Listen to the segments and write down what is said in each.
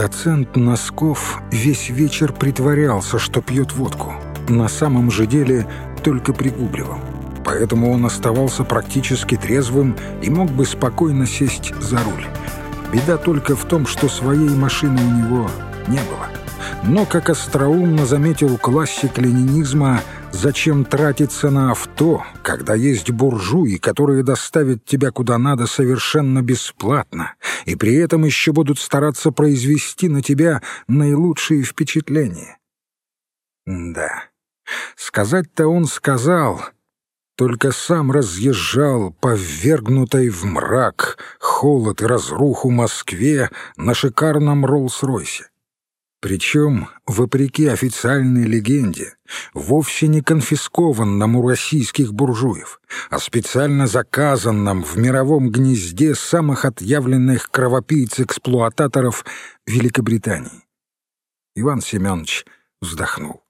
Доцент Носков весь вечер притворялся, что пьет водку. На самом же деле только пригубливал. Поэтому он оставался практически трезвым и мог бы спокойно сесть за руль. Беда только в том, что своей машины у него не было. Но, как остроумно заметил классик ленинизма, зачем тратиться на авто, когда есть буржуи, которые доставят тебя куда надо совершенно бесплатно, и при этом еще будут стараться произвести на тебя наилучшие впечатления? Да, сказать-то он сказал, только сам разъезжал по ввергнутой в мрак, холод и разруху Москве на шикарном Роллс-Ройсе. Причем, вопреки официальной легенде, вовсе не конфискованном у российских буржуев, а специально заказанном в мировом гнезде самых отъявленных кровопийц-эксплуататоров Великобритании. Иван Семенович вздохнул.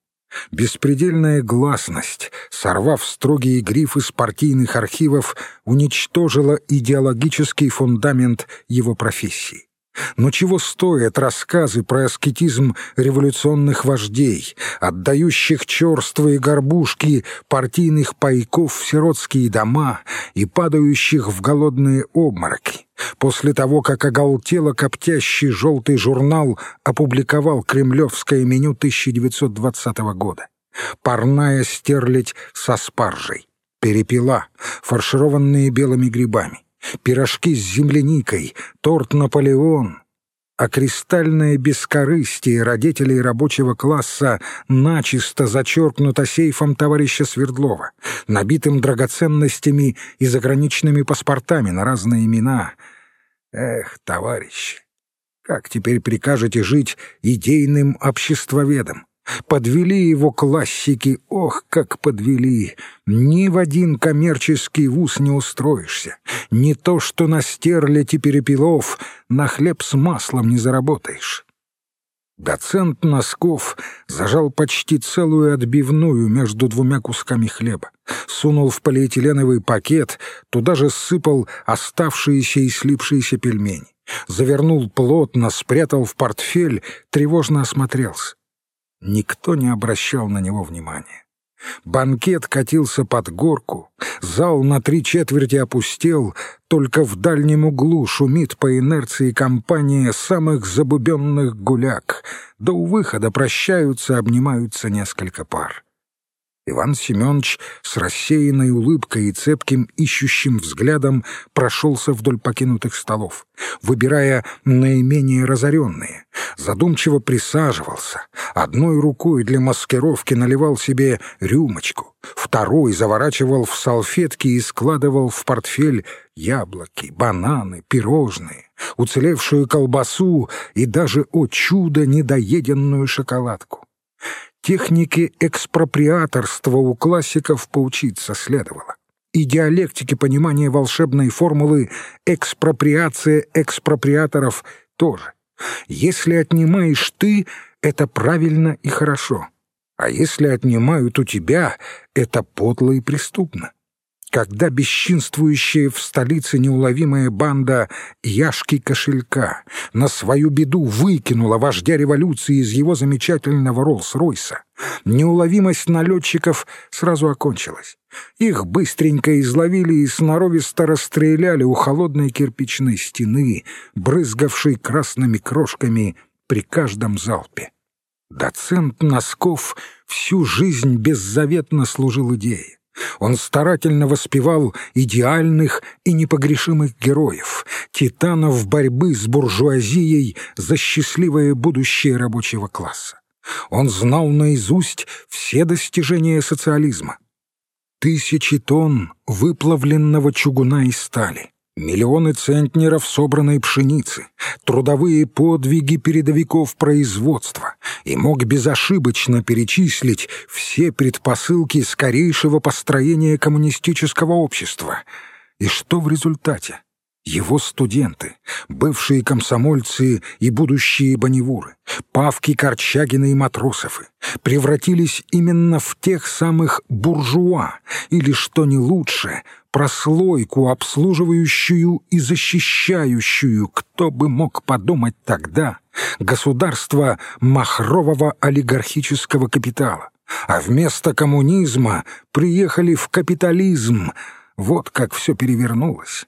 Беспредельная гласность, сорвав строгие грифы с партийных архивов, уничтожила идеологический фундамент его профессии. Но чего стоят рассказы про аскетизм революционных вождей, отдающих черствые горбушки партийных пайков в сиротские дома и падающих в голодные обмороки, после того, как оголтело коптящий желтый журнал опубликовал кремлевское меню 1920 года. Парная стерлядь со спаржей, перепела, фаршированные белыми грибами, пирожки с земляникой, торт «Наполеон», а кристальное бескорыстие родителей рабочего класса начисто зачеркнуто сейфом товарища Свердлова, набитым драгоценностями и заграничными паспортами на разные имена. Эх, товарищи, как теперь прикажете жить идейным обществоведом? Подвели его классики, ох, как подвели! Ни в один коммерческий вуз не устроишься. Не то, что на стерлядь и перепелов на хлеб с маслом не заработаешь. Доцент Носков зажал почти целую отбивную между двумя кусками хлеба, сунул в полиэтиленовый пакет, туда же сыпал оставшиеся и слипшиеся пельмени, завернул плотно, спрятал в портфель, тревожно осмотрелся. Никто не обращал на него внимания. Банкет катился под горку, зал на три четверти опустел, только в дальнем углу шумит по инерции компания самых забубенных гуляк. До выхода прощаются, обнимаются несколько пар. Иван Семенович с рассеянной улыбкой и цепким ищущим взглядом прошелся вдоль покинутых столов, выбирая наименее разоренные, задумчиво присаживался, одной рукой для маскировки наливал себе рюмочку, второй заворачивал в салфетки и складывал в портфель яблоки, бананы, пирожные, уцелевшую колбасу и даже, о чудо, недоеденную шоколадку. Технике экспроприаторства у классиков поучиться следовало. И диалектике понимания волшебной формулы «экспроприация экспроприаторов» тоже. Если отнимаешь ты, это правильно и хорошо. А если отнимают у тебя, это подло и преступно когда бесчинствующая в столице неуловимая банда Яшки Кошелька на свою беду выкинула вождя революции из его замечательного Роллс-Ройса, неуловимость налетчиков сразу окончилась. Их быстренько изловили и сноровисто расстреляли у холодной кирпичной стены, брызгавшей красными крошками при каждом залпе. Доцент Носков всю жизнь беззаветно служил идее. Он старательно воспевал идеальных и непогрешимых героев, титанов борьбы с буржуазией за счастливое будущее рабочего класса. Он знал наизусть все достижения социализма. Тысячи тонн выплавленного чугуна и стали, Миллионы центнеров собранной пшеницы, трудовые подвиги передовиков производства и мог безошибочно перечислить все предпосылки скорейшего построения коммунистического общества. И что в результате? Его студенты, бывшие комсомольцы и будущие бонневуры, Павки, Корчагины и Матросовы, превратились именно в тех самых буржуа, или, что не лучше, прослойку, обслуживающую и защищающую, кто бы мог подумать тогда — государство махрового олигархического капитала. А вместо коммунизма приехали в капитализм. Вот как все перевернулось.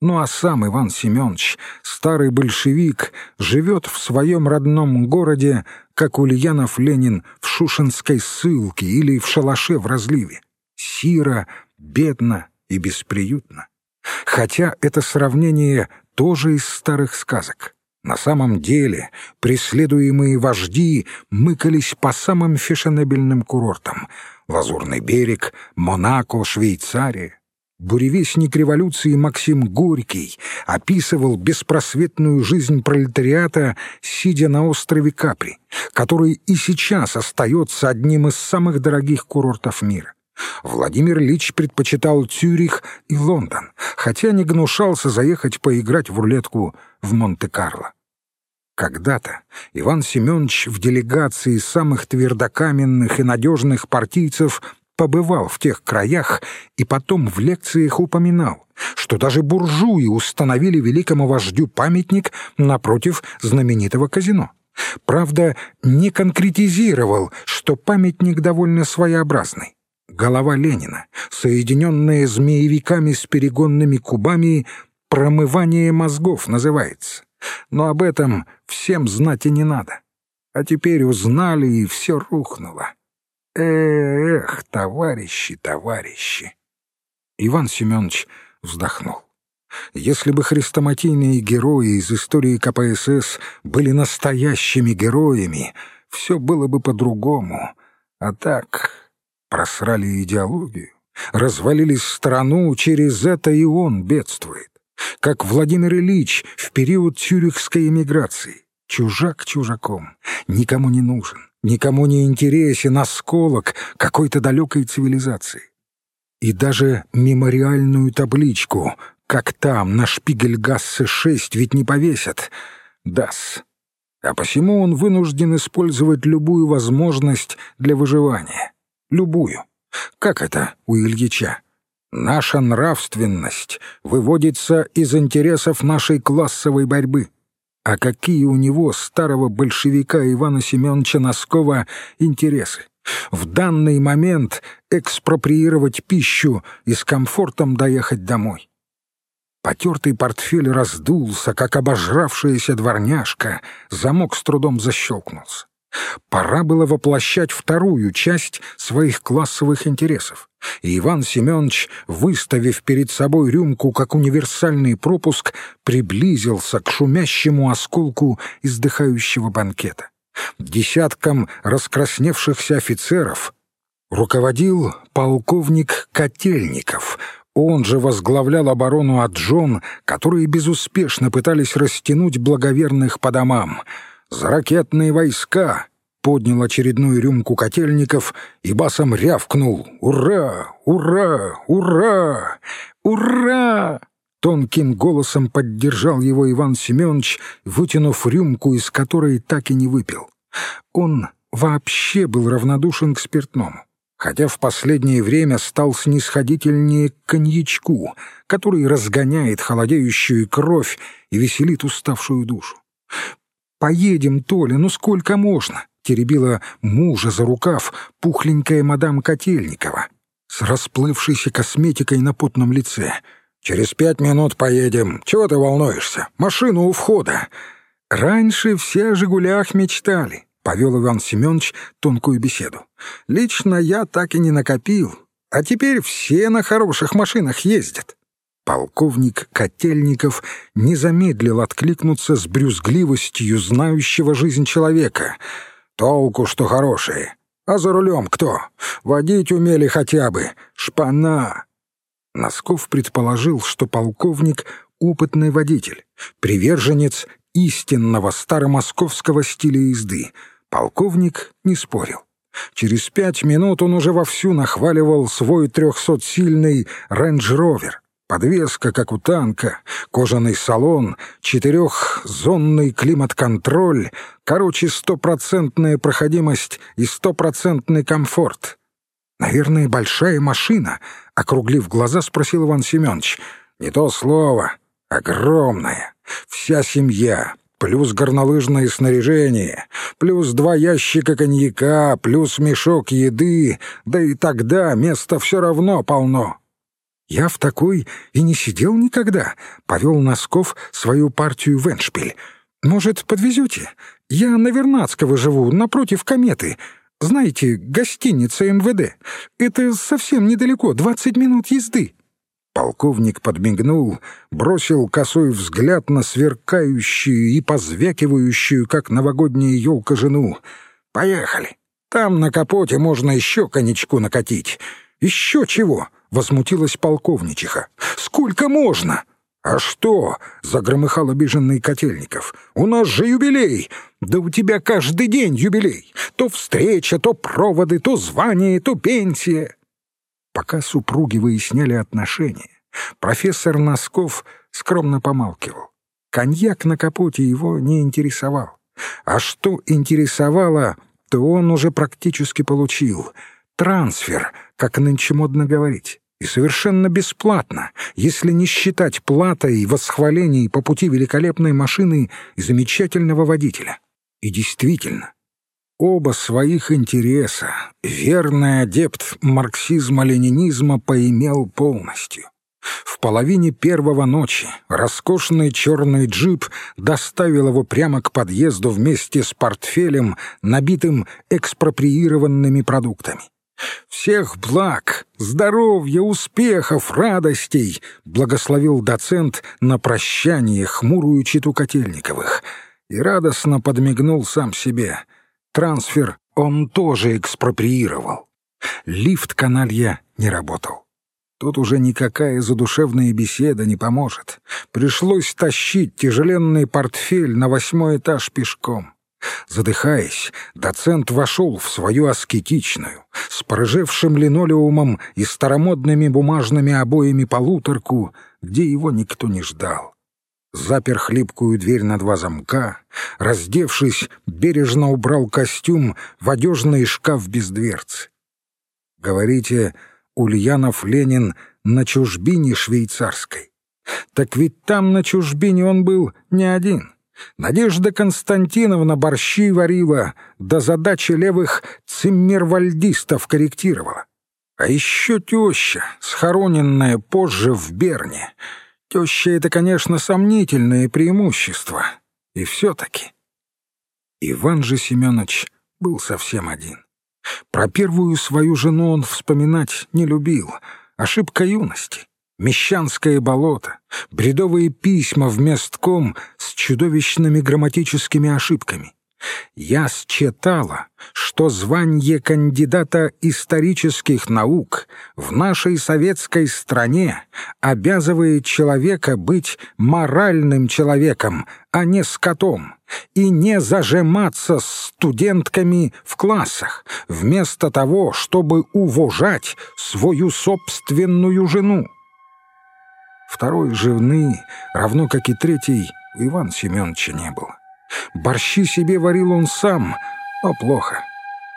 Ну а сам Иван Семенович, старый большевик, живет в своем родном городе, как Ульянов Ленин в Шушинской ссылке или в шалаше в разливе. Сиро, бедно и бесприютно. Хотя это сравнение тоже из старых сказок. На самом деле преследуемые вожди мыкались по самым фешенебельным курортам — Лазурный берег, Монако, Швейцария. Буревестник революции Максим Горький описывал беспросветную жизнь пролетариата, сидя на острове Капри, который и сейчас остается одним из самых дорогих курортов мира. Владимир Ильич предпочитал Цюрих и Лондон, хотя не гнушался заехать поиграть в рулетку в Монте-Карло. Когда-то Иван Семенович в делегации самых твердокаменных и надежных партийцев побывал в тех краях и потом в лекциях упоминал, что даже буржуи установили великому вождю памятник напротив знаменитого казино. Правда, не конкретизировал, что памятник довольно своеобразный. Голова Ленина, соединенная змеевиками с перегонными кубами, промывание мозгов называется. Но об этом всем знать и не надо. А теперь узнали, и все рухнуло. Эх, товарищи, товарищи! Иван Семенович вздохнул. Если бы хрестоматийные герои из истории КПСС были настоящими героями, все было бы по-другому. А так просрали идеологию, развалили страну, через это и он бедствует. Как Владимир Ильич в период тюрихской эмиграции. Чужак чужаком, никому не нужен никому не интересен осколок какой-то далекой цивилизации. И даже мемориальную табличку, как там, на Шпигельгассе-6, ведь не повесят. Дас. А посему он вынужден использовать любую возможность для выживания. Любую. Как это у Ильича? Наша нравственность выводится из интересов нашей классовой борьбы. А какие у него, старого большевика Ивана Семеновича Носкова, интересы? В данный момент экспроприировать пищу и с комфортом доехать домой. Потертый портфель раздулся, как обожравшаяся дворняжка, замок с трудом защелкнулся. Пора было воплощать вторую часть своих классовых интересов. И Иван Семенович, выставив перед собой рюмку как универсальный пропуск, приблизился к шумящему осколку издыхающего банкета. Десяткам раскрасневшихся офицеров руководил полковник Котельников — он же возглавлял оборону от Джон, которые безуспешно пытались растянуть благоверных по домам — за ракетные войска!» Поднял очередную рюмку котельников и басом рявкнул «Ура! Ура! Ура! Ура!» Тонким голосом поддержал его Иван Семенович, вытянув рюмку, из которой так и не выпил. Он вообще был равнодушен к спиртному, хотя в последнее время стал снисходительнее к коньячку, который разгоняет холодеющую кровь и веселит уставшую душу. «Поедем, Толя, ну сколько можно?» — теребила мужа за рукав пухленькая мадам Котельникова с расплывшейся косметикой на потном лице. «Через пять минут поедем. Чего ты волнуешься? Машину у входа». «Раньше все о «Жигулях» мечтали», — повел Иван Семенович тонкую беседу. «Лично я так и не накопил, а теперь все на хороших машинах ездят. Полковник Котельников не замедлил откликнуться с брюзгливостью знающего жизнь человека. «Толку, что хорошие. А за рулем кто? Водить умели хотя бы. Шпана!» Носков предположил, что полковник — опытный водитель, приверженец истинного старомосковского стиля езды. Полковник не спорил. Через пять минут он уже вовсю нахваливал свой трехсотсильный рейндж-ровер — Подвеска, как у танка, кожаный салон, четырехзонный климат-контроль, короче, стопроцентная проходимость и стопроцентный комфорт. «Наверное, большая машина», — округлив глаза, спросил Иван Семенович. «Не то слово. Огромная. Вся семья. плюс горнолыжное снаряжение, плюс два ящика коньяка, плюс мешок еды, да и тогда места все равно полно. Я в такой и не сидел никогда, повел Носков свою партию в Эншпиль. Может, подвезете? Я на Вернадского живу, напротив кометы. Знаете, гостиница МВД. Это совсем недалеко, двадцать минут езды. Полковник подмигнул, бросил косой взгляд на сверкающую и позвякивающую, как новогодняя елка, жену. «Поехали! Там на капоте можно еще коньячку накатить. Еще чего!» — возмутилась полковничиха. «Сколько можно?» «А что?» — загромыхал обиженный Котельников. «У нас же юбилей! Да у тебя каждый день юбилей! То встреча, то проводы, то звание, то пенсия!» Пока супруги выясняли отношения, профессор Носков скромно помалкивал. Коньяк на капоте его не интересовал. А что интересовало, то он уже практически получил. Трансфер, как нынче модно говорить. И совершенно бесплатно, если не считать платой восхвалений по пути великолепной машины и замечательного водителя. И действительно, Оба своих интереса верный адепт марксизма-ленинизма поимел полностью. В половине первого ночи роскошный черный джип доставил его прямо к подъезду вместе с портфелем, набитым экспроприированными продуктами. «Всех благ, здоровья, успехов, радостей!» — благословил доцент на прощание хмурую читу Котельниковых и радостно подмигнул сам себе — Трансфер он тоже экспроприировал. Лифт каналья не работал. Тут уже никакая задушевная беседа не поможет. Пришлось тащить тяжеленный портфель на восьмой этаж пешком. Задыхаясь, доцент вошел в свою аскетичную, с порыжевшим линолеумом и старомодными бумажными обоями полуторку, где его никто не ждал запер хлипкую дверь на два замка, раздевшись, бережно убрал костюм в одежный шкаф без дверцы. Говорите, Ульянов Ленин на чужбине швейцарской. Так ведь там на чужбине он был не один. Надежда Константиновна борщи варила, до задачи левых циммервальдистов корректировала. А еще теща, схороненная позже в Берне — Теща — это, конечно, сомнительное преимущество. И все-таки. Иван же Семенович был совсем один. Про первую свою жену он вспоминать не любил. Ошибка юности. Мещанское болото, бредовые письма в местком с чудовищными грамматическими ошибками. Я считала, что звание кандидата исторических наук в нашей советской стране обязывает человека быть моральным человеком, а не скотом, и не зажиматься с студентками в классах, вместо того, чтобы уважать свою собственную жену. Второй жены, равно как и третий, Иван Семеновича не было. Борщи себе варил он сам, но плохо.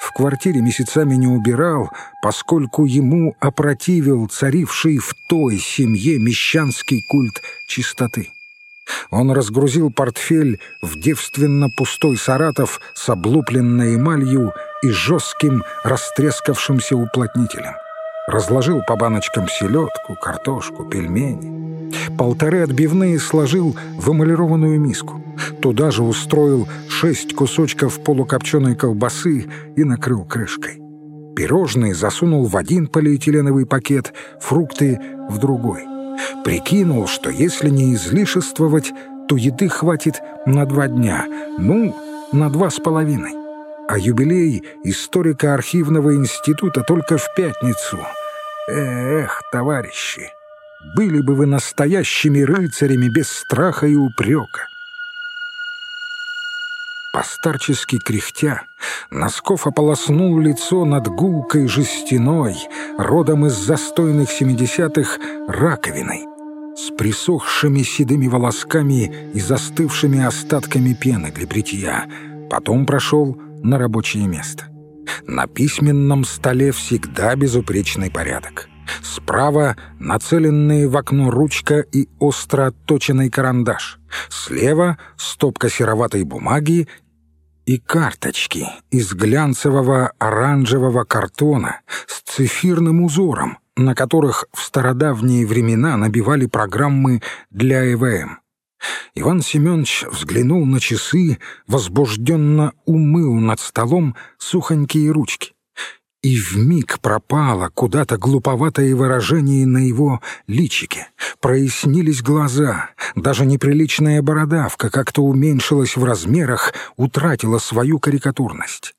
В квартире месяцами не убирал, поскольку ему опротивил царивший в той семье мещанский культ чистоты. Он разгрузил портфель в девственно пустой Саратов с облупленной эмалью и жестким растрескавшимся уплотнителем. Разложил по баночкам селедку, картошку, пельмени. Полторы отбивные сложил в эмалированную миску. Туда же устроил шесть кусочков полукопченой колбасы и накрыл крышкой. Пирожные засунул в один полиэтиленовый пакет, фрукты — в другой. Прикинул, что если не излишествовать, то еды хватит на два дня, ну, на два с половиной. А юбилей историко-архивного института только в пятницу — Эх, товарищи, были бы вы настоящими рыцарями без страха и упрека. Постарчески кряхтя, Носков ополоснул лицо над гулкой жестяной, родом из застойных семидесятых, раковиной, с присохшими седыми волосками и застывшими остатками пены для бритья. Потом прошел на рабочее место. На письменном столе всегда безупречный порядок. Справа нацеленные в окно ручка и остро отточенный карандаш. Слева стопка сероватой бумаги и карточки из глянцевого оранжевого картона с цифирным узором, на которых в стародавние времена набивали программы для ЭВМ. Иван Семенович взглянул на часы, возбужденно умыл над столом сухонькие ручки. И вмиг пропало куда-то глуповатое выражение на его личике. Прояснились глаза, даже неприличная бородавка как-то уменьшилась в размерах, утратила свою карикатурность.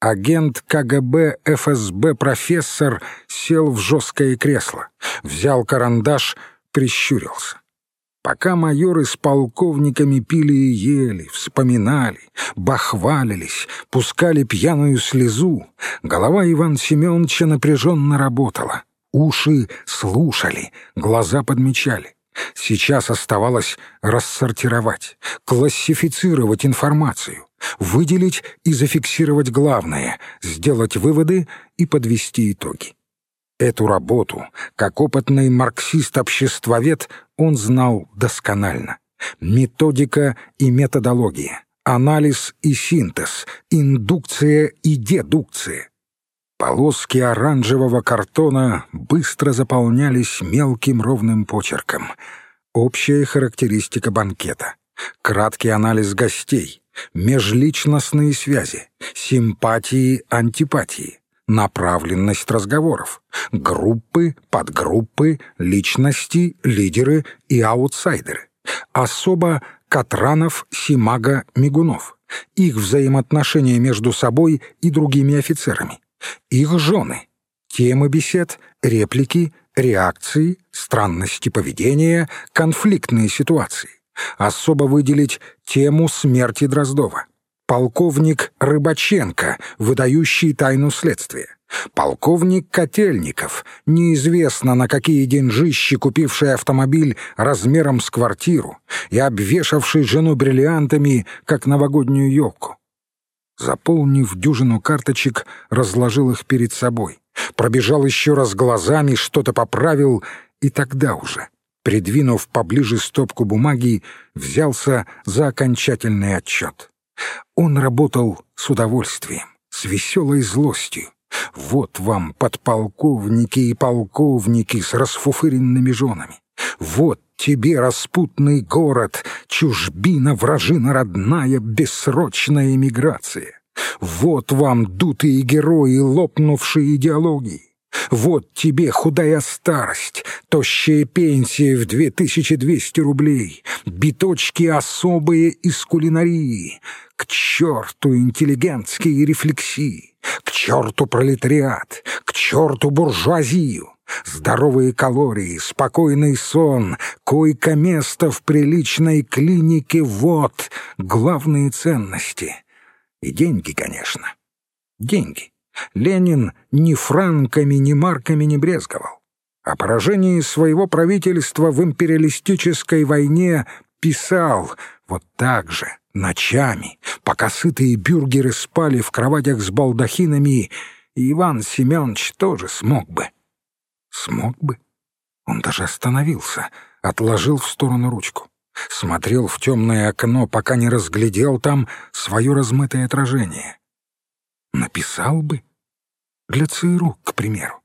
Агент КГБ ФСБ профессор сел в жесткое кресло, взял карандаш, прищурился. Пока майоры с полковниками пили и ели, вспоминали, бахвалились, пускали пьяную слезу, голова Ивана Семеновича напряженно работала. Уши слушали, глаза подмечали. Сейчас оставалось рассортировать, классифицировать информацию, выделить и зафиксировать главное, сделать выводы и подвести итоги. Эту работу, как опытный марксист-обществовед, он знал досконально. Методика и методология, анализ и синтез, индукция и дедукция. Полоски оранжевого картона быстро заполнялись мелким ровным почерком. Общая характеристика банкета. Краткий анализ гостей. Межличностные связи. Симпатии, антипатии направленность разговоров, группы, подгруппы, личности, лидеры и аутсайдеры. Особо Катранов, Симага, Мигунов. Их взаимоотношения между собой и другими офицерами. Их жены. Темы бесед, реплики, реакции, странности поведения, конфликтные ситуации. Особо выделить тему смерти Дроздова полковник Рыбаченко, выдающий тайну следствия, полковник Котельников, неизвестно на какие деньжищи купивший автомобиль размером с квартиру и обвешавший жену бриллиантами, как новогоднюю елку. Заполнив дюжину карточек, разложил их перед собой, пробежал еще раз глазами, что-то поправил, и тогда уже, придвинув поближе стопку бумаги, взялся за окончательный отчет. Он работал с удовольствием, с веселой злостью. Вот вам подполковники и полковники с расфуфыренными женами. Вот тебе распутный город, чужбина, вражина родная, бессрочная эмиграция. Вот вам дутые герои, лопнувшие идеологии. Вот тебе худая старость, тощая пенсия в 2200 рублей, биточки особые из кулинарии. К черту интеллигентские рефлексии, к черту пролетариат, к черту буржуазию. Здоровые калории, спокойный сон, койко-место в приличной клинике — вот главные ценности. И деньги, конечно. Деньги. Ленин ни франками, ни марками не брезговал. О поражении своего правительства в империалистической войне писал вот так же, ночами, пока сытые бюргеры спали в кроватях с балдахинами, и Иван Семенович тоже смог бы. Смог бы. Он даже остановился, отложил в сторону ручку. Смотрел в темное окно, пока не разглядел там свое размытое отражение. Написал бы. Для ЦРУ, к примеру.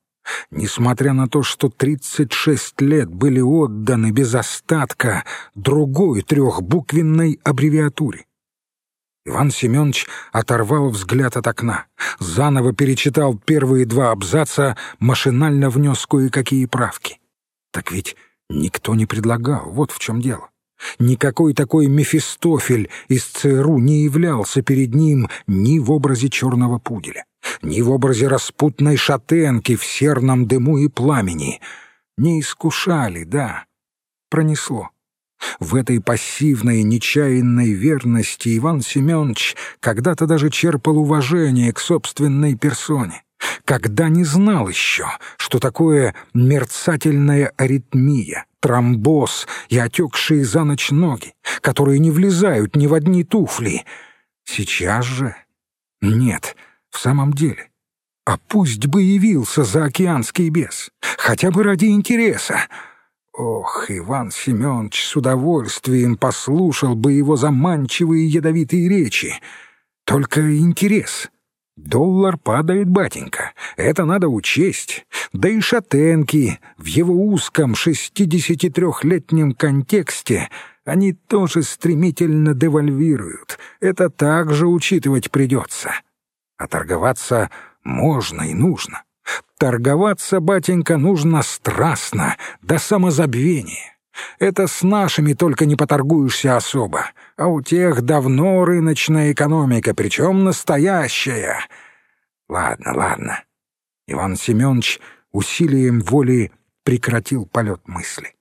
Несмотря на то, что 36 лет были отданы без остатка другой трехбуквенной аббревиатуре. Иван Семенович оторвал взгляд от окна, заново перечитал первые два абзаца, машинально внес кое-какие правки. Так ведь никто не предлагал, вот в чем дело. Никакой такой Мефистофель из ЦРУ не являлся перед ним ни в образе черного пуделя ни в образе распутной шатенки в серном дыму и пламени. Не искушали, да, пронесло. В этой пассивной, нечаянной верности Иван Семенович когда-то даже черпал уважение к собственной персоне, когда не знал еще, что такое мерцательная аритмия, тромбоз и отекшие за ночь ноги, которые не влезают ни в одни туфли. Сейчас же... Нет, в самом деле, А пусть бы явился заокеанский бес, хотя бы ради интереса. Ох, Иван Семенович с удовольствием послушал бы его заманчивые ядовитые речи. Только интерес. Доллар падает, батенька, это надо учесть. Да и шатенки в его узком 63-летнем контексте они тоже стремительно девальвируют. Это также учитывать придется. А торговаться можно и нужно. Торговаться, батенька, нужно страстно, до самозабвения. Это с нашими только не поторгуешься особо, а у тех давно рыночная экономика, причем настоящая. Ладно, ладно. Иван Семенович усилием воли прекратил полет мысли.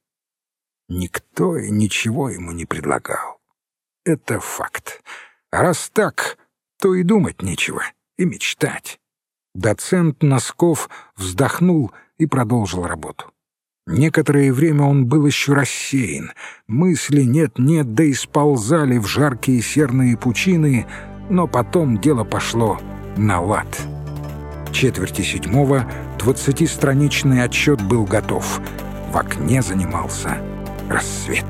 Никто и ничего ему не предлагал. Это факт. А раз так, то и думать нечего, и мечтать. Доцент Носков вздохнул и продолжил работу. Некоторое время он был еще рассеян. Мысли нет-нет, да и сползали в жаркие серные пучины, но потом дело пошло на лад. Четверти седьмого двадцатистраничный отчет был готов. В окне занимался рассвет.